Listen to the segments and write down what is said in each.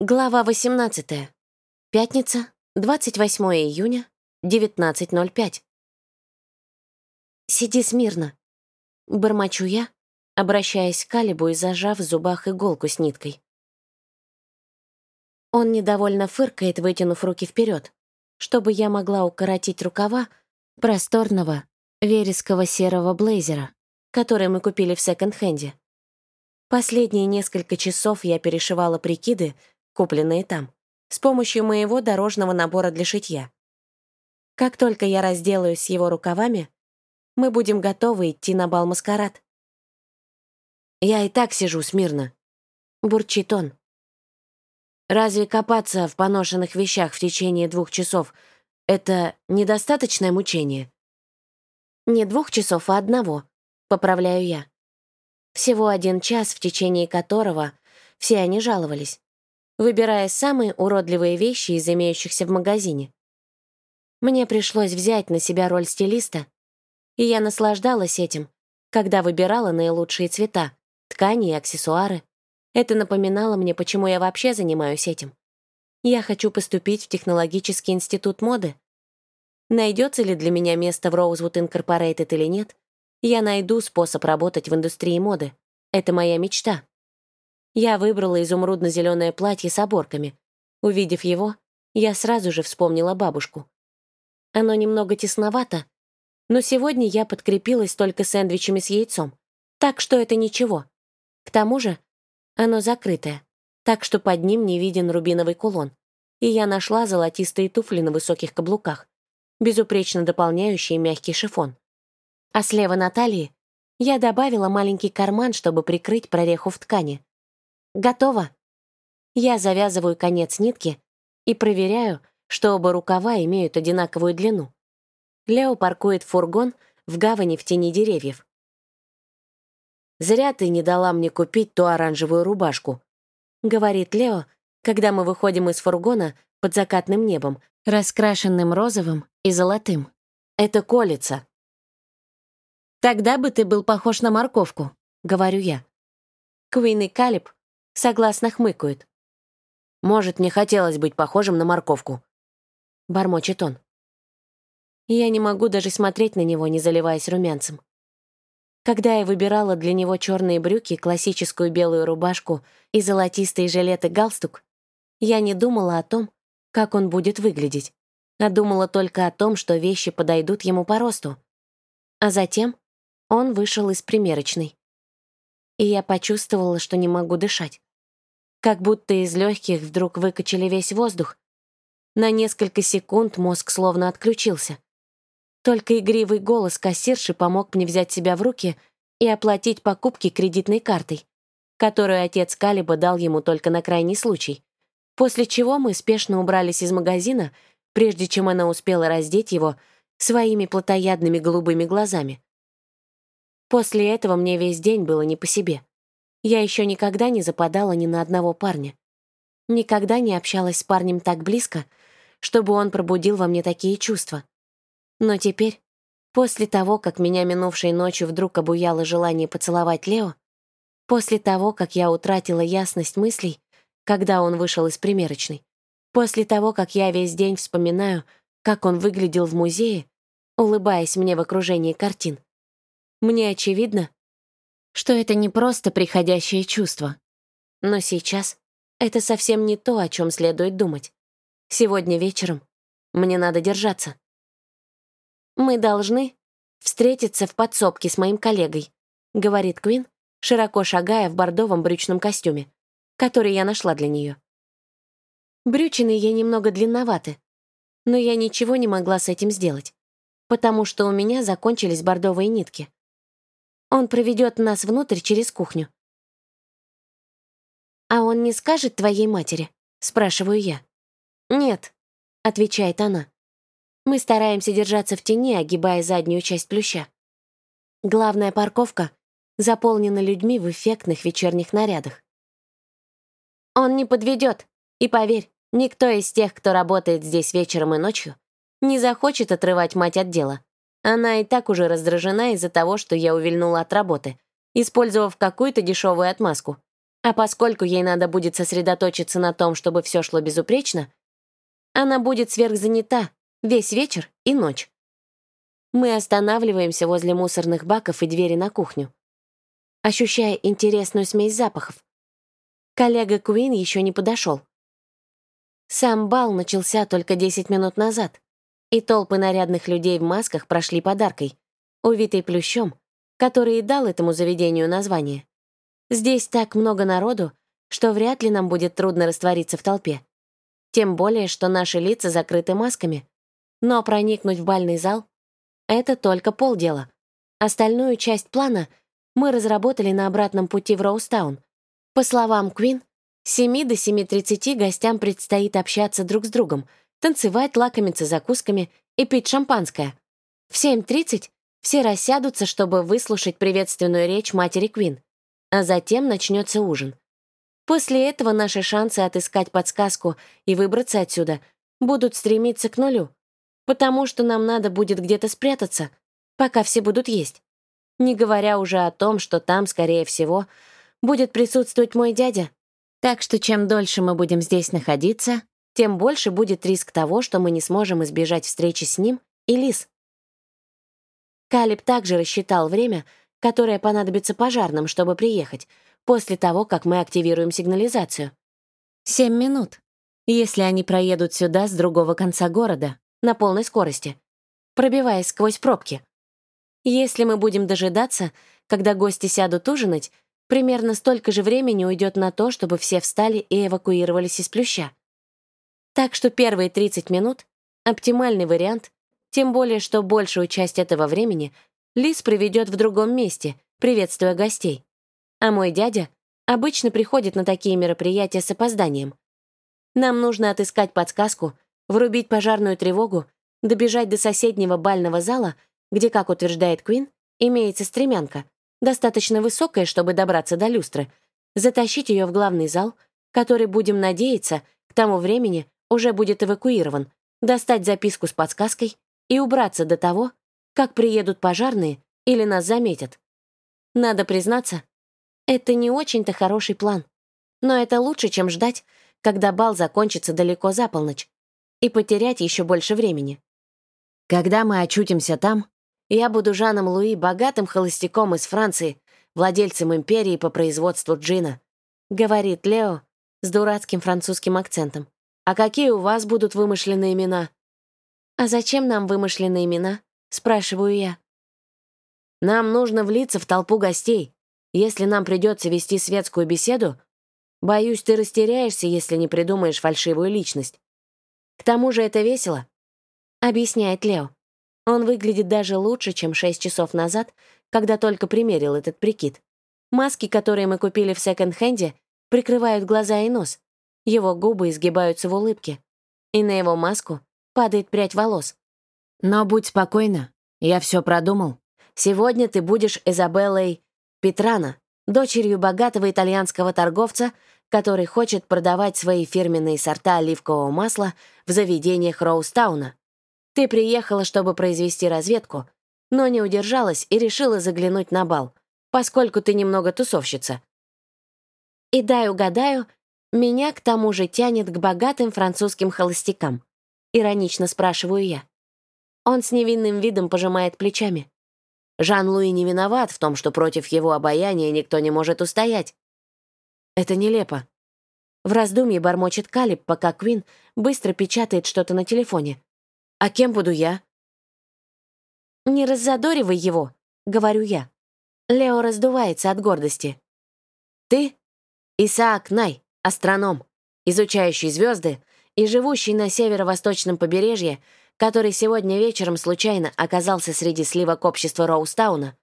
Глава 18. Пятница, 28 июня, 19.05. «Сиди смирно», — бормочу я, обращаясь к Калибу и зажав в зубах иголку с ниткой. Он недовольно фыркает, вытянув руки вперед, чтобы я могла укоротить рукава просторного вереского серого блейзера, который мы купили в секонд-хенде. Последние несколько часов я перешивала прикиды, купленные там, с помощью моего дорожного набора для шитья. Как только я разделаюсь с его рукавами, мы будем готовы идти на бал-маскарад. «Я и так сижу смирно», — бурчит он. «Разве копаться в поношенных вещах в течение двух часов — это недостаточное мучение?» «Не двух часов, а одного», — поправляю я. Всего один час, в течение которого все они жаловались выбирая самые уродливые вещи из имеющихся в магазине. Мне пришлось взять на себя роль стилиста, и я наслаждалась этим, когда выбирала наилучшие цвета, ткани и аксессуары. Это напоминало мне, почему я вообще занимаюсь этим. Я хочу поступить в технологический институт моды. Найдется ли для меня место в Rosewood Incorporated или нет, я найду способ работать в индустрии моды. Это моя мечта. Я выбрала изумрудно-зеленое платье с оборками. Увидев его, я сразу же вспомнила бабушку. Оно немного тесновато, но сегодня я подкрепилась только сэндвичами с яйцом, так что это ничего. К тому же оно закрытое, так что под ним не виден рубиновый кулон, и я нашла золотистые туфли на высоких каблуках, безупречно дополняющие мягкий шифон. А слева на талии я добавила маленький карман, чтобы прикрыть прореху в ткани. Готово. Я завязываю конец нитки и проверяю, что оба рукава имеют одинаковую длину. Лео паркует фургон в гавани в тени деревьев. «Зря ты не дала мне купить ту оранжевую рубашку», — говорит Лео, когда мы выходим из фургона под закатным небом, раскрашенным розовым и золотым. «Это колется». «Тогда бы ты был похож на морковку», — говорю я. Куин и Калиб согласно хмыкают. «Может, мне хотелось быть похожим на морковку», — бормочет он. Я не могу даже смотреть на него, не заливаясь румянцем. Когда я выбирала для него черные брюки, классическую белую рубашку и золотистые жилеты галстук, я не думала о том, как он будет выглядеть, а думала только о том, что вещи подойдут ему по росту. А затем он вышел из примерочной. И я почувствовала, что не могу дышать как будто из легких вдруг выкачали весь воздух. На несколько секунд мозг словно отключился. Только игривый голос кассирши помог мне взять себя в руки и оплатить покупки кредитной картой, которую отец Калиба дал ему только на крайний случай, после чего мы спешно убрались из магазина, прежде чем она успела раздеть его своими плотоядными голубыми глазами. После этого мне весь день было не по себе. Я еще никогда не западала ни на одного парня. Никогда не общалась с парнем так близко, чтобы он пробудил во мне такие чувства. Но теперь, после того, как меня минувшей ночью вдруг обуяло желание поцеловать Лео, после того, как я утратила ясность мыслей, когда он вышел из примерочной, после того, как я весь день вспоминаю, как он выглядел в музее, улыбаясь мне в окружении картин, мне очевидно, что это не просто приходящее чувство. Но сейчас это совсем не то, о чем следует думать. Сегодня вечером мне надо держаться. «Мы должны встретиться в подсобке с моим коллегой», говорит Квин, широко шагая в бордовом брючном костюме, который я нашла для нее. Брючины ей немного длинноваты, но я ничего не могла с этим сделать, потому что у меня закончились бордовые нитки. Он проведет нас внутрь через кухню. «А он не скажет твоей матери?» — спрашиваю я. «Нет», — отвечает она. Мы стараемся держаться в тени, огибая заднюю часть плюща. Главная парковка заполнена людьми в эффектных вечерних нарядах. Он не подведет, и поверь, никто из тех, кто работает здесь вечером и ночью, не захочет отрывать мать от дела. Она и так уже раздражена из-за того, что я увильнула от работы, использовав какую-то дешевую отмазку. А поскольку ей надо будет сосредоточиться на том, чтобы все шло безупречно, она будет сверхзанята весь вечер и ночь. Мы останавливаемся возле мусорных баков и двери на кухню, ощущая интересную смесь запахов. Коллега Куин еще не подошел. Сам бал начался только 10 минут назад, и толпы нарядных людей в масках прошли подаркой, увитой плющом, который и дал этому заведению название. Здесь так много народу, что вряд ли нам будет трудно раствориться в толпе. Тем более, что наши лица закрыты масками. Но проникнуть в бальный зал — это только полдела. Остальную часть плана мы разработали на обратном пути в Роустаун. По словам Квин, с 7 до 7.30 гостям предстоит общаться друг с другом, танцевать, лакомиться закусками и пить шампанское. В 7.30 все рассядутся, чтобы выслушать приветственную речь матери Квин а затем начнется ужин. После этого наши шансы отыскать подсказку и выбраться отсюда будут стремиться к нулю, потому что нам надо будет где-то спрятаться, пока все будут есть. Не говоря уже о том, что там, скорее всего, будет присутствовать мой дядя. Так что чем дольше мы будем здесь находиться, тем больше будет риск того, что мы не сможем избежать встречи с ним и Лис. Калиб также рассчитал время, которая понадобится пожарным, чтобы приехать, после того, как мы активируем сигнализацию. Семь минут, если они проедут сюда с другого конца города, на полной скорости, пробиваясь сквозь пробки. Если мы будем дожидаться, когда гости сядут ужинать, примерно столько же времени уйдет на то, чтобы все встали и эвакуировались из плюща. Так что первые 30 минут — оптимальный вариант, тем более, что большую часть этого времени — Лис приведет в другом месте, приветствуя гостей. А мой дядя обычно приходит на такие мероприятия с опозданием. Нам нужно отыскать подсказку, врубить пожарную тревогу, добежать до соседнего бального зала, где, как утверждает Квин, имеется стремянка, достаточно высокая, чтобы добраться до люстры, затащить ее в главный зал, который, будем надеяться, к тому времени уже будет эвакуирован, достать записку с подсказкой и убраться до того, как приедут пожарные или нас заметят. Надо признаться, это не очень-то хороший план. Но это лучше, чем ждать, когда бал закончится далеко за полночь, и потерять еще больше времени. Когда мы очутимся там, я буду Жаном Луи, богатым холостяком из Франции, владельцем империи по производству джина, говорит Лео с дурацким французским акцентом. А какие у вас будут вымышленные имена? А зачем нам вымышленные имена? — спрашиваю я. «Нам нужно влиться в толпу гостей. Если нам придется вести светскую беседу, боюсь, ты растеряешься, если не придумаешь фальшивую личность. К тому же это весело», — объясняет Лео. Он выглядит даже лучше, чем шесть часов назад, когда только примерил этот прикид. Маски, которые мы купили в секонд-хенде, прикрывают глаза и нос. Его губы изгибаются в улыбке. И на его маску падает прядь волос. Но будь спокойна, я все продумал. Сегодня ты будешь Изабеллой Петрана, дочерью богатого итальянского торговца, который хочет продавать свои фирменные сорта оливкового масла в заведениях Роустауна. Ты приехала, чтобы произвести разведку, но не удержалась и решила заглянуть на бал, поскольку ты немного тусовщица. И дай угадаю, меня к тому же тянет к богатым французским холостякам. Иронично спрашиваю я. Он с невинным видом пожимает плечами. Жан-Луи не виноват в том, что против его обаяния никто не может устоять. Это нелепо. В раздумье бормочет Калиб, пока Квин быстро печатает что-то на телефоне. «А кем буду я?» «Не раззадоривай его», — говорю я. Лео раздувается от гордости. «Ты — Исаак Най, астроном, изучающий звезды и живущий на северо-восточном побережье который сегодня вечером случайно оказался среди сливок общества Роустауна?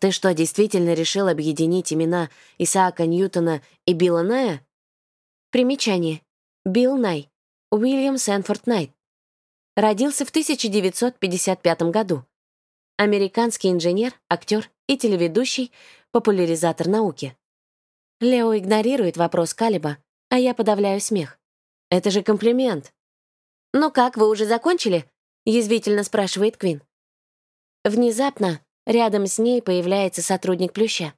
Ты что, действительно решил объединить имена Исаака Ньютона и Билла Ная? Примечание. Билл Най. Уильям Сэнфорд Найт. Родился в 1955 году. Американский инженер, актер и телеведущий, популяризатор науки. Лео игнорирует вопрос Калиба, а я подавляю смех. Это же комплимент. «Ну как, вы уже закончили?» — язвительно спрашивает Квин. Внезапно рядом с ней появляется сотрудник Плюща.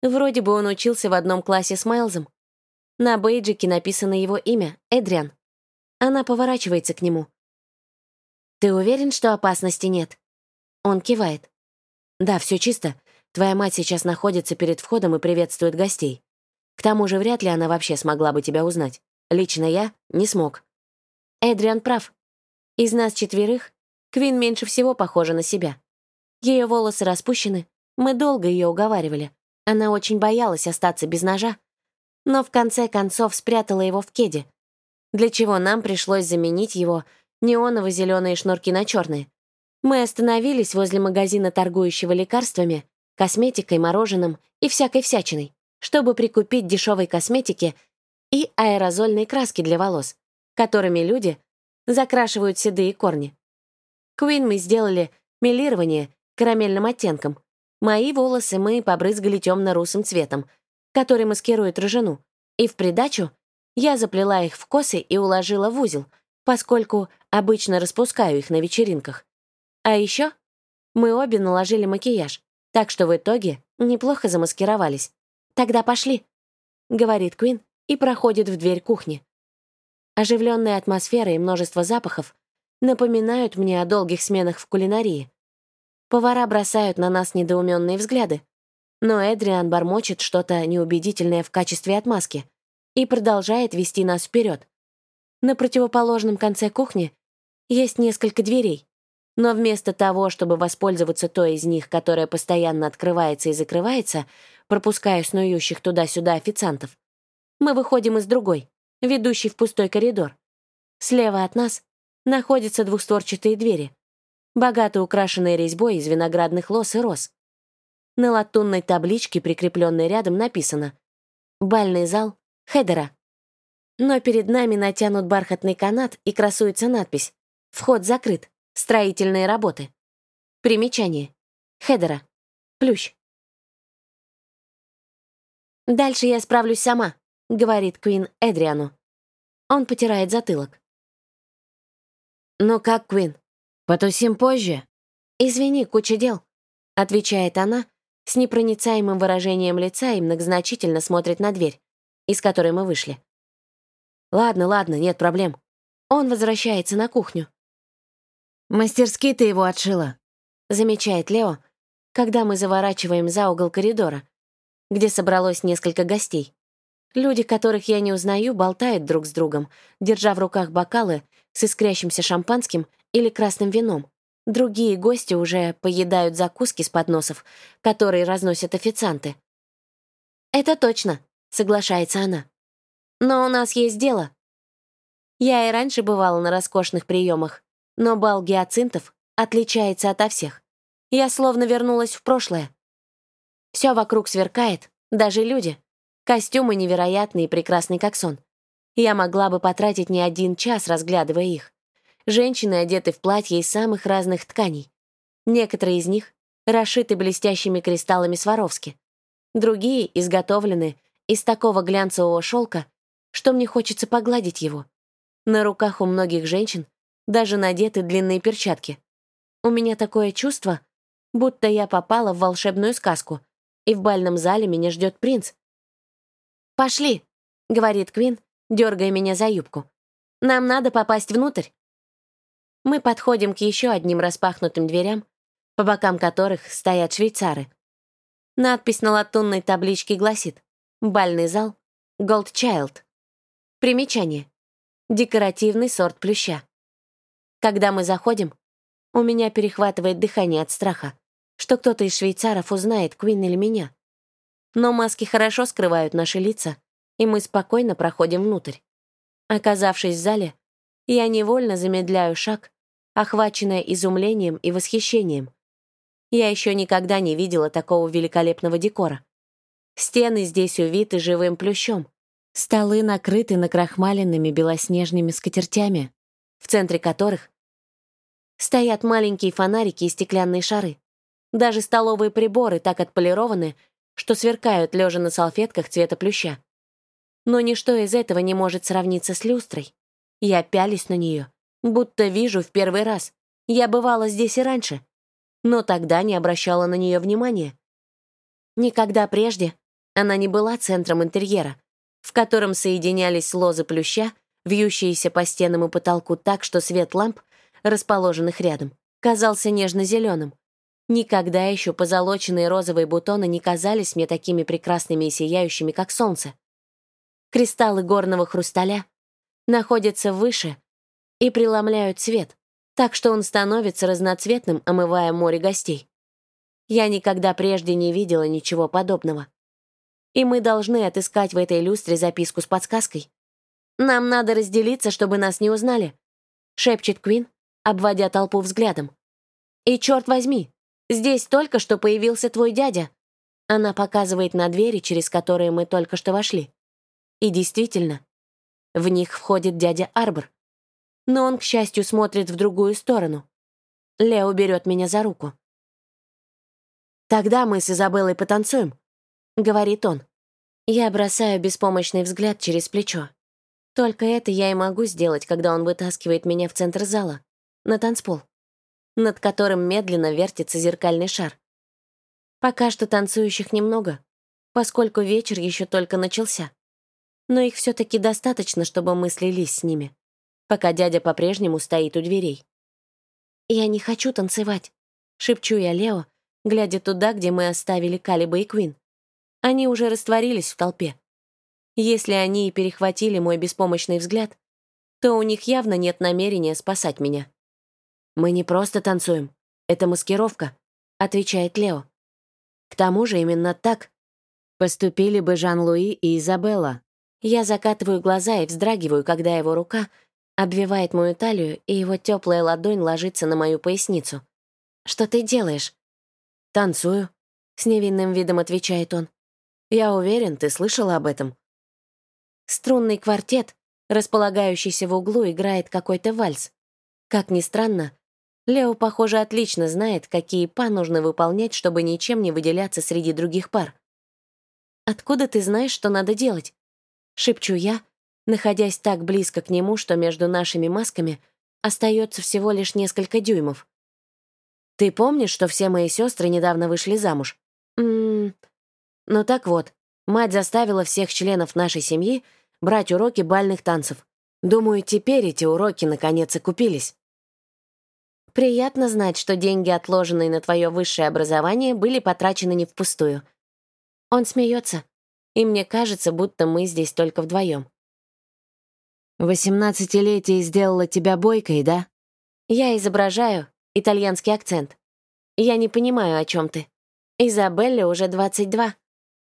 Вроде бы он учился в одном классе с Майлзом. На бейджике написано его имя — Эдриан. Она поворачивается к нему. «Ты уверен, что опасности нет?» Он кивает. «Да, все чисто. Твоя мать сейчас находится перед входом и приветствует гостей. К тому же вряд ли она вообще смогла бы тебя узнать. Лично я не смог». Эдриан прав. Из нас четверых Квин меньше всего похожа на себя. Ее волосы распущены, мы долго ее уговаривали. Она очень боялась остаться без ножа, но в конце концов спрятала его в кеде, для чего нам пришлось заменить его неоново-зеленые шнурки на черные. Мы остановились возле магазина, торгующего лекарствами, косметикой, мороженым и всякой всячиной, чтобы прикупить дешевой косметики и аэрозольные краски для волос, которыми люди закрашивают седые корни. Куин мы сделали мелирование карамельным оттенком. Мои волосы мы побрызгали темно-русым цветом, который маскирует рыжину. И в придачу я заплела их в косы и уложила в узел, поскольку обычно распускаю их на вечеринках. А еще мы обе наложили макияж, так что в итоге неплохо замаскировались. «Тогда пошли», — говорит Куин и проходит в дверь кухни. Оживленная атмосфера и множество запахов напоминают мне о долгих сменах в кулинарии. Повара бросают на нас недоуменные взгляды, но Эдриан бормочет что-то неубедительное в качестве отмазки и продолжает вести нас вперед. На противоположном конце кухни есть несколько дверей, но вместо того, чтобы воспользоваться той из них, которая постоянно открывается и закрывается, пропуская снующих туда-сюда официантов, мы выходим из другой, ведущей в пустой коридор. Слева от нас находятся двухстворчатые двери, богато украшенные резьбой из виноградных лоз и роз. На латунной табличке, прикрепленной рядом, написано «Бальный зал Хедера». Но перед нами натянут бархатный канат и красуется надпись «Вход закрыт. Строительные работы». Примечание. Хедера. Плющ. «Дальше я справлюсь сама», — говорит Куин Эдриану. Он потирает затылок. «Ну как, Квин, потусим позже?» «Извини, куча дел», — отвечает она с непроницаемым выражением лица и многозначительно смотрит на дверь, из которой мы вышли. «Ладно, ладно, нет проблем». Он возвращается на кухню. «Мастерски ты его отшила», — замечает Лео, когда мы заворачиваем за угол коридора, где собралось несколько гостей. Люди, которых я не узнаю, болтают друг с другом, держа в руках бокалы с искрящимся шампанским или красным вином. Другие гости уже поедают закуски с подносов, которые разносят официанты. «Это точно», — соглашается она. «Но у нас есть дело». Я и раньше бывала на роскошных приемах, но бал гиацинтов отличается ото всех. Я словно вернулась в прошлое. Все вокруг сверкает, даже люди. Костюмы невероятные и прекрасные, как сон. Я могла бы потратить не один час, разглядывая их. Женщины одеты в платья из самых разных тканей. Некоторые из них расшиты блестящими кристаллами Сваровски. Другие изготовлены из такого глянцевого шелка, что мне хочется погладить его. На руках у многих женщин даже надеты длинные перчатки. У меня такое чувство, будто я попала в волшебную сказку, и в бальном зале меня ждет принц. «Пошли», — говорит Квин, дергая меня за юбку. «Нам надо попасть внутрь». Мы подходим к еще одним распахнутым дверям, по бокам которых стоят швейцары. Надпись на латунной табличке гласит «Бальный зал Gold Child». Примечание. Декоративный сорт плюща. Когда мы заходим, у меня перехватывает дыхание от страха, что кто-то из швейцаров узнает, Квин или меня. Но маски хорошо скрывают наши лица, и мы спокойно проходим внутрь. Оказавшись в зале, я невольно замедляю шаг, охваченная изумлением и восхищением. Я еще никогда не видела такого великолепного декора. Стены здесь увиты живым плющом. Столы накрыты накрахмаленными белоснежными скатертями, в центре которых стоят маленькие фонарики и стеклянные шары. Даже столовые приборы так отполированы, что сверкают, лежа на салфетках цвета плюща. Но ничто из этого не может сравниться с люстрой. Я пялись на нее, будто вижу в первый раз. Я бывала здесь и раньше, но тогда не обращала на нее внимания. Никогда прежде Она не была центром интерьера, в котором соединялись лозы плюща, вьющиеся по стенам и потолку так, что свет ламп, расположенных рядом, казался нежно-зеленым. Никогда еще позолоченные розовые бутоны не казались мне такими прекрасными и сияющими, как солнце. Кристаллы горного хрусталя находятся выше и преломляют свет, так что он становится разноцветным, омывая море гостей. Я никогда прежде не видела ничего подобного. И мы должны отыскать в этой люстре записку с подсказкой. Нам надо разделиться, чтобы нас не узнали, шепчет Квин, обводя толпу взглядом. И черт возьми, здесь только что появился твой дядя. Она показывает на двери, через которые мы только что вошли. И действительно, в них входит дядя Арбор. Но он, к счастью, смотрит в другую сторону. Лео берет меня за руку. «Тогда мы с Изабеллой потанцуем», — говорит он. Я бросаю беспомощный взгляд через плечо. Только это я и могу сделать, когда он вытаскивает меня в центр зала, на танцпол, над которым медленно вертится зеркальный шар. Пока что танцующих немного, поскольку вечер еще только начался. Но их все-таки достаточно, чтобы мы слились с ними, пока дядя по-прежнему стоит у дверей. «Я не хочу танцевать», — шепчу я Лео, глядя туда, где мы оставили Калиба и Квин. Они уже растворились в толпе. Если они и перехватили мой беспомощный взгляд, то у них явно нет намерения спасать меня. «Мы не просто танцуем. Это маскировка», — отвечает Лео. К тому же именно так поступили бы Жан-Луи и Изабелла. Я закатываю глаза и вздрагиваю, когда его рука обвивает мою талию, и его теплая ладонь ложится на мою поясницу. «Что ты делаешь?» «Танцую», — с невинным видом отвечает он. «Я уверен, ты слышала об этом». Струнный квартет, располагающийся в углу, играет какой-то вальс. Как ни странно, Лео, похоже, отлично знает, какие па нужно выполнять, чтобы ничем не выделяться среди других пар. «Откуда ты знаешь, что надо делать?» — шепчу я, находясь так близко к нему, что между нашими масками остается всего лишь несколько дюймов. Ты помнишь, что все мои сестры недавно вышли замуж? Ммм... Ну так вот, мать заставила всех членов нашей семьи брать уроки бальных танцев. Думаю, теперь эти уроки наконец окупились. Приятно знать, что деньги, отложенные на твое высшее образование, были потрачены не впустую. Он смеется, и мне кажется, будто мы здесь только вдвоем. «Восемнадцатилетие сделала тебя бойкой, да?» Я изображаю, итальянский акцент. Я не понимаю, о чем ты. Изабелле уже 22.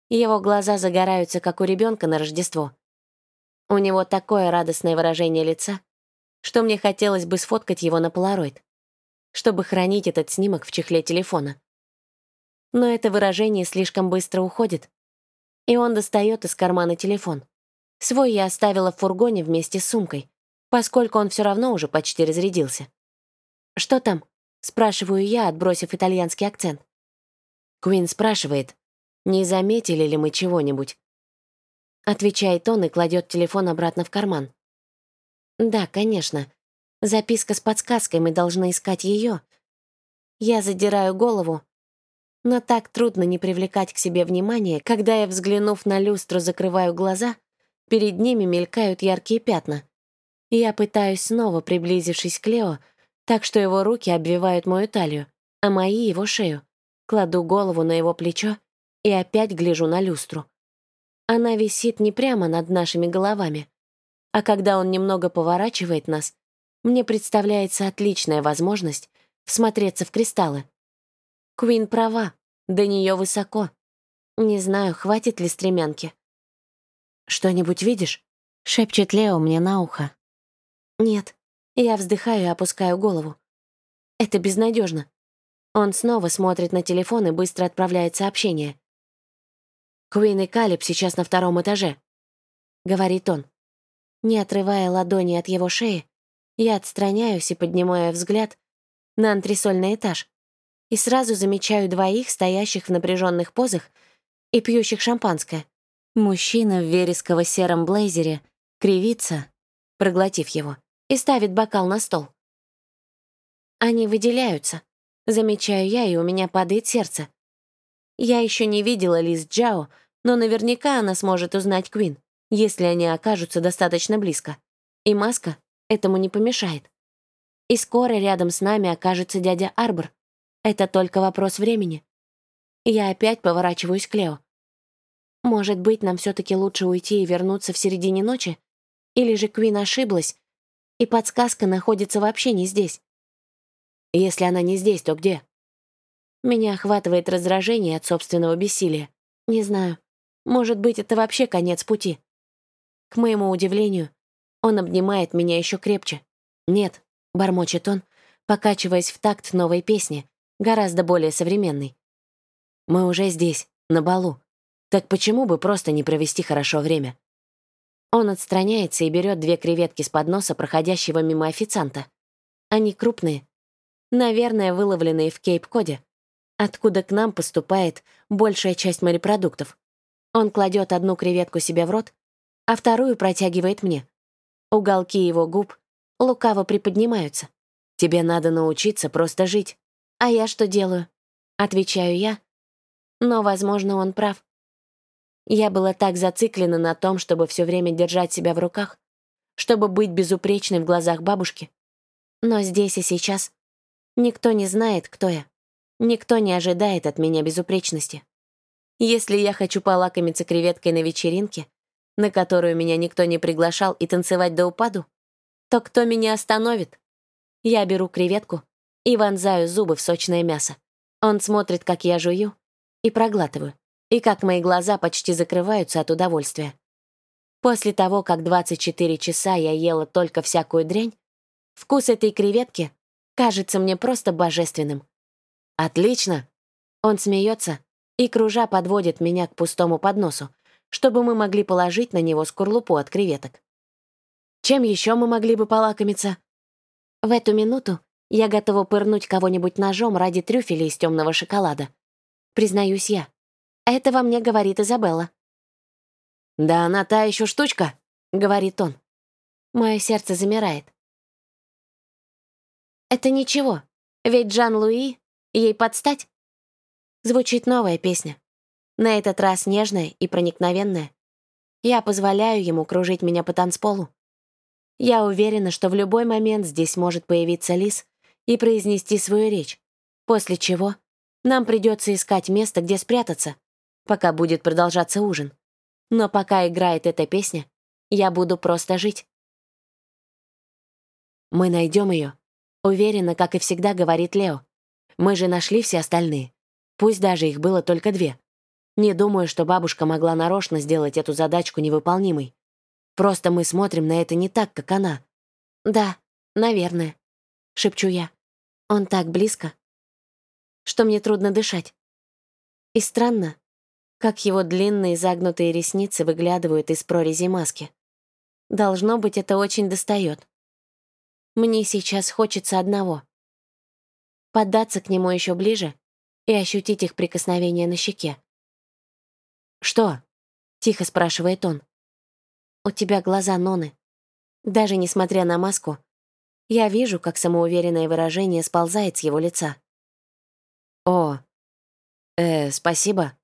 Его глаза загораются, как у ребенка на Рождество. У него такое радостное выражение лица, что мне хотелось бы сфоткать его на полароид, чтобы хранить этот снимок в чехле телефона. Но это выражение слишком быстро уходит, и он достает из кармана телефон. Свой я оставила в фургоне вместе с сумкой, поскольку он все равно уже почти разрядился. «Что там?» — спрашиваю я, отбросив итальянский акцент. Куин спрашивает, не заметили ли мы чего-нибудь. Отвечает он и кладет телефон обратно в карман. Да, конечно. Записка с подсказкой, мы должны искать ее. Я задираю голову, но так трудно не привлекать к себе внимание, когда я, взглянув на люстру, закрываю глаза, перед ними мелькают яркие пятна. Я пытаюсь снова, приблизившись к Лео, так что его руки обвивают мою талию, а мои — его шею. Кладу голову на его плечо и опять гляжу на люстру. Она висит не прямо над нашими головами, а когда он немного поворачивает нас, мне представляется отличная возможность всмотреться в кристаллы. Куин права, до нее высоко. Не знаю, хватит ли стремянки. «Что-нибудь видишь?» — шепчет Лео мне на ухо. «Нет, я вздыхаю и опускаю голову. Это безнадежно. Он снова смотрит на телефон и быстро отправляет сообщение. «Куин и Калиб сейчас на втором этаже», — говорит он. Не отрывая ладони от его шеи, я отстраняюсь и поднимаю взгляд на антресольный этаж и сразу замечаю двоих, стоящих в напряженных позах и пьющих шампанское. Мужчина в вересково-сером блейзере кривится, проглотив его и ставит бокал на стол. Они выделяются. Замечаю я, и у меня падает сердце. Я еще не видела Лиз Джао, Но наверняка она сможет узнать Квин, если они окажутся достаточно близко. И маска этому не помешает. И скоро рядом с нами окажется дядя Арбор. Это только вопрос времени. Я опять поворачиваюсь к Лео. Может быть, нам все-таки лучше уйти и вернуться в середине ночи? Или же Квин ошиблась, и подсказка находится вообще не здесь? Если она не здесь, то где? Меня охватывает раздражение от собственного бессилия. Не знаю. Может быть, это вообще конец пути. К моему удивлению, он обнимает меня еще крепче. «Нет», — бормочет он, покачиваясь в такт новой песни, гораздо более современной. «Мы уже здесь, на балу. Так почему бы просто не провести хорошо время?» Он отстраняется и берет две креветки с подноса проходящего мимо официанта. Они крупные. Наверное, выловленные в Кейп-Коде, откуда к нам поступает большая часть морепродуктов. Он кладет одну креветку себе в рот, а вторую протягивает мне. Уголки его губ лукаво приподнимаются. «Тебе надо научиться просто жить. А я что делаю?» Отвечаю я. Но, возможно, он прав. Я была так зациклена на том, чтобы все время держать себя в руках, чтобы быть безупречной в глазах бабушки. Но здесь и сейчас никто не знает, кто я. Никто не ожидает от меня безупречности. Если я хочу полакомиться креветкой на вечеринке, на которую меня никто не приглашал, и танцевать до упаду, то кто меня остановит? Я беру креветку и вонзаю зубы в сочное мясо. Он смотрит, как я жую, и проглатываю и как мои глаза почти закрываются от удовольствия. После того, как 24 часа я ела только всякую дрянь, вкус этой креветки кажется мне просто божественным. «Отлично!» Он смеется и, кружа, подводит меня к пустому подносу, чтобы мы могли положить на него скорлупу от креветок. Чем еще мы могли бы полакомиться? В эту минуту я готова пырнуть кого-нибудь ножом ради трюфеля из темного шоколада. Признаюсь я. Это во мне говорит Изабелла. «Да она та еще штучка», — говорит он. Мое сердце замирает. Это ничего, ведь Жан-Луи ей подстать. Звучит новая песня. На этот раз нежная и проникновенная. Я позволяю ему кружить меня по танцполу. Я уверена, что в любой момент здесь может появиться лис и произнести свою речь, после чего нам придется искать место, где спрятаться, пока будет продолжаться ужин. Но пока играет эта песня, я буду просто жить. Мы найдем ее. Уверена, как и всегда говорит Лео. Мы же нашли все остальные. Пусть даже их было только две. Не думаю, что бабушка могла нарочно сделать эту задачку невыполнимой. Просто мы смотрим на это не так, как она. Да, наверное, шепчу я. Он так близко, что мне трудно дышать. И странно, как его длинные загнутые ресницы выглядывают из прорези маски. Должно быть, это очень достает. Мне сейчас хочется одного — поддаться к нему еще ближе и ощутить их прикосновение на щеке. «Что?» — тихо спрашивает он. «У тебя глаза Ноны. Даже несмотря на маску, я вижу, как самоуверенное выражение сползает с его лица. «О, э, спасибо»,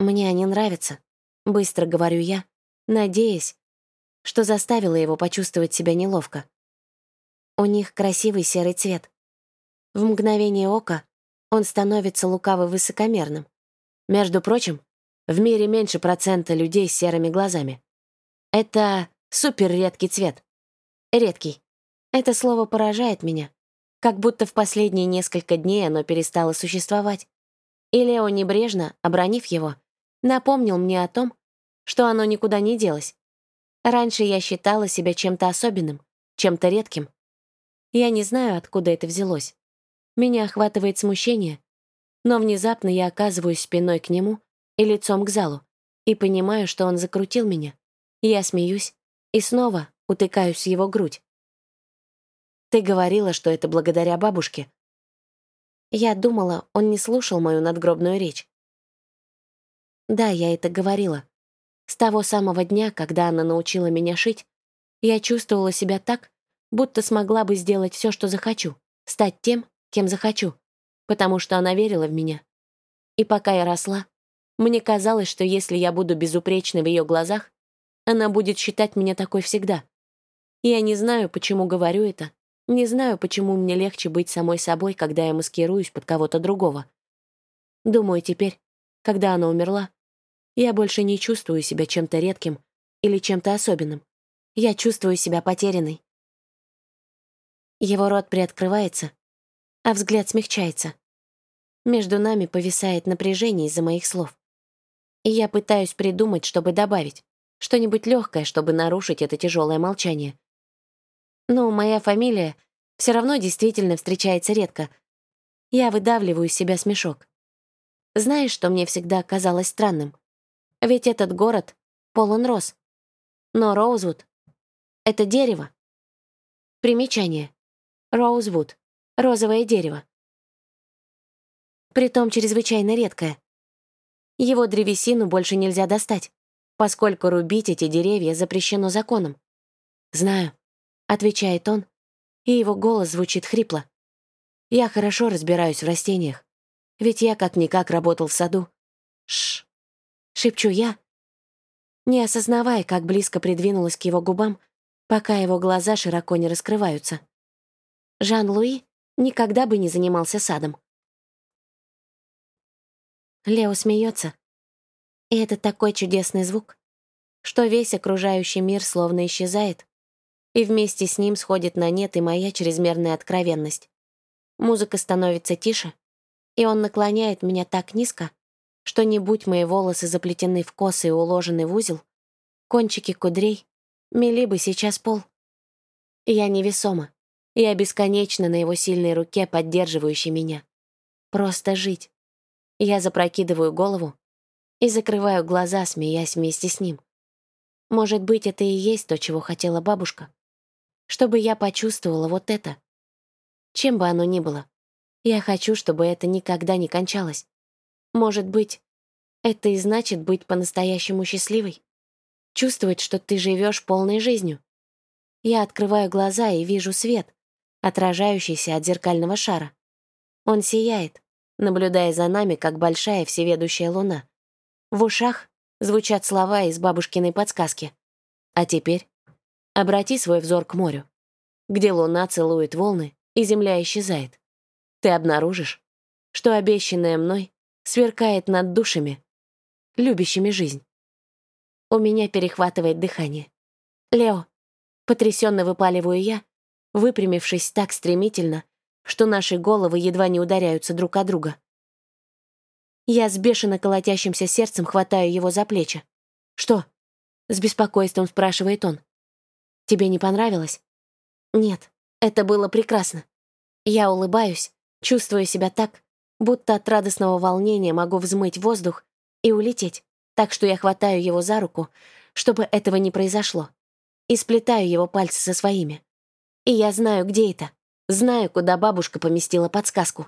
«Мне они нравятся», — быстро говорю я, надеясь, что заставила его почувствовать себя неловко. У них красивый серый цвет. В мгновение ока он становится лукаво высокомерным. Между прочим, в мире меньше процента людей с серыми глазами. Это супер редкий цвет. Редкий. Это слово поражает меня, как будто в последние несколько дней оно перестало существовать. И Лео небрежно, обронив его, напомнил мне о том, что оно никуда не делось. Раньше я считала себя чем-то особенным, чем-то редким. Я не знаю, откуда это взялось. Меня охватывает смущение, но внезапно я оказываюсь спиной к нему и лицом к залу, и понимаю, что он закрутил меня. Я смеюсь и снова утыкаюсь в его грудь. Ты говорила, что это благодаря бабушке. Я думала, он не слушал мою надгробную речь. Да, я это говорила. С того самого дня, когда она научила меня шить, я чувствовала себя так, будто смогла бы сделать все, что захочу, стать тем, кем захочу, потому что она верила в меня. И пока я росла, Мне казалось, что если я буду безупречной в ее глазах, она будет считать меня такой всегда. Я не знаю, почему говорю это, не знаю, почему мне легче быть самой собой, когда я маскируюсь под кого-то другого. Думаю, теперь, когда она умерла, я больше не чувствую себя чем-то редким или чем-то особенным. Я чувствую себя потерянной. Его рот приоткрывается, а взгляд смягчается. Между нами повисает напряжение из-за моих слов. И я пытаюсь придумать, чтобы добавить. Что-нибудь легкое, чтобы нарушить это тяжелое молчание. Но моя фамилия все равно действительно встречается редко. Я выдавливаю из себя смешок. Знаешь, что мне всегда казалось странным? Ведь этот город полон роз. Но Роузвуд — это дерево. Примечание. Роузвуд — розовое дерево. Притом чрезвычайно редкое. Его древесину больше нельзя достать поскольку рубить эти деревья запрещено законом. «Знаю», — отвечает он, и его голос звучит хрипло. «Я хорошо разбираюсь в растениях, ведь я как-никак работал в саду». «Шш», — шепчу я, не осознавая, как близко придвинулась к его губам, пока его глаза широко не раскрываются. Жан-Луи никогда бы не занимался садом. Лео смеется, и это такой чудесный звук, что весь окружающий мир словно исчезает, и вместе с ним сходит на нет и моя чрезмерная откровенность. Музыка становится тише, и он наклоняет меня так низко, что не будь мои волосы заплетены в косы и уложены в узел, кончики кудрей мели бы сейчас пол. Я невесома, я бесконечно на его сильной руке, поддерживающей меня. Просто жить. Я запрокидываю голову, и закрываю глаза, смеясь вместе с ним. Может быть, это и есть то, чего хотела бабушка. Чтобы я почувствовала вот это. Чем бы оно ни было. Я хочу, чтобы это никогда не кончалось. Может быть, это и значит быть по-настоящему счастливой. Чувствовать, что ты живешь полной жизнью. Я открываю глаза и вижу свет, отражающийся от зеркального шара. Он сияет, наблюдая за нами, как большая всеведущая луна. В ушах звучат слова из бабушкиной подсказки. А теперь обрати свой взор к морю, где луна целует волны, и земля исчезает. Ты обнаружишь, что обещанное мной сверкает над душами, любящими жизнь. У меня перехватывает дыхание. «Лео!» Потрясенно выпаливаю я, выпрямившись так стремительно, что наши головы едва не ударяются друг о друга. Я с бешено колотящимся сердцем хватаю его за плечи. «Что?» — с беспокойством спрашивает он. «Тебе не понравилось?» «Нет, это было прекрасно». Я улыбаюсь, чувствуя себя так, будто от радостного волнения могу взмыть воздух и улететь, так что я хватаю его за руку, чтобы этого не произошло, и сплетаю его пальцы со своими. И я знаю, где это, знаю, куда бабушка поместила подсказку.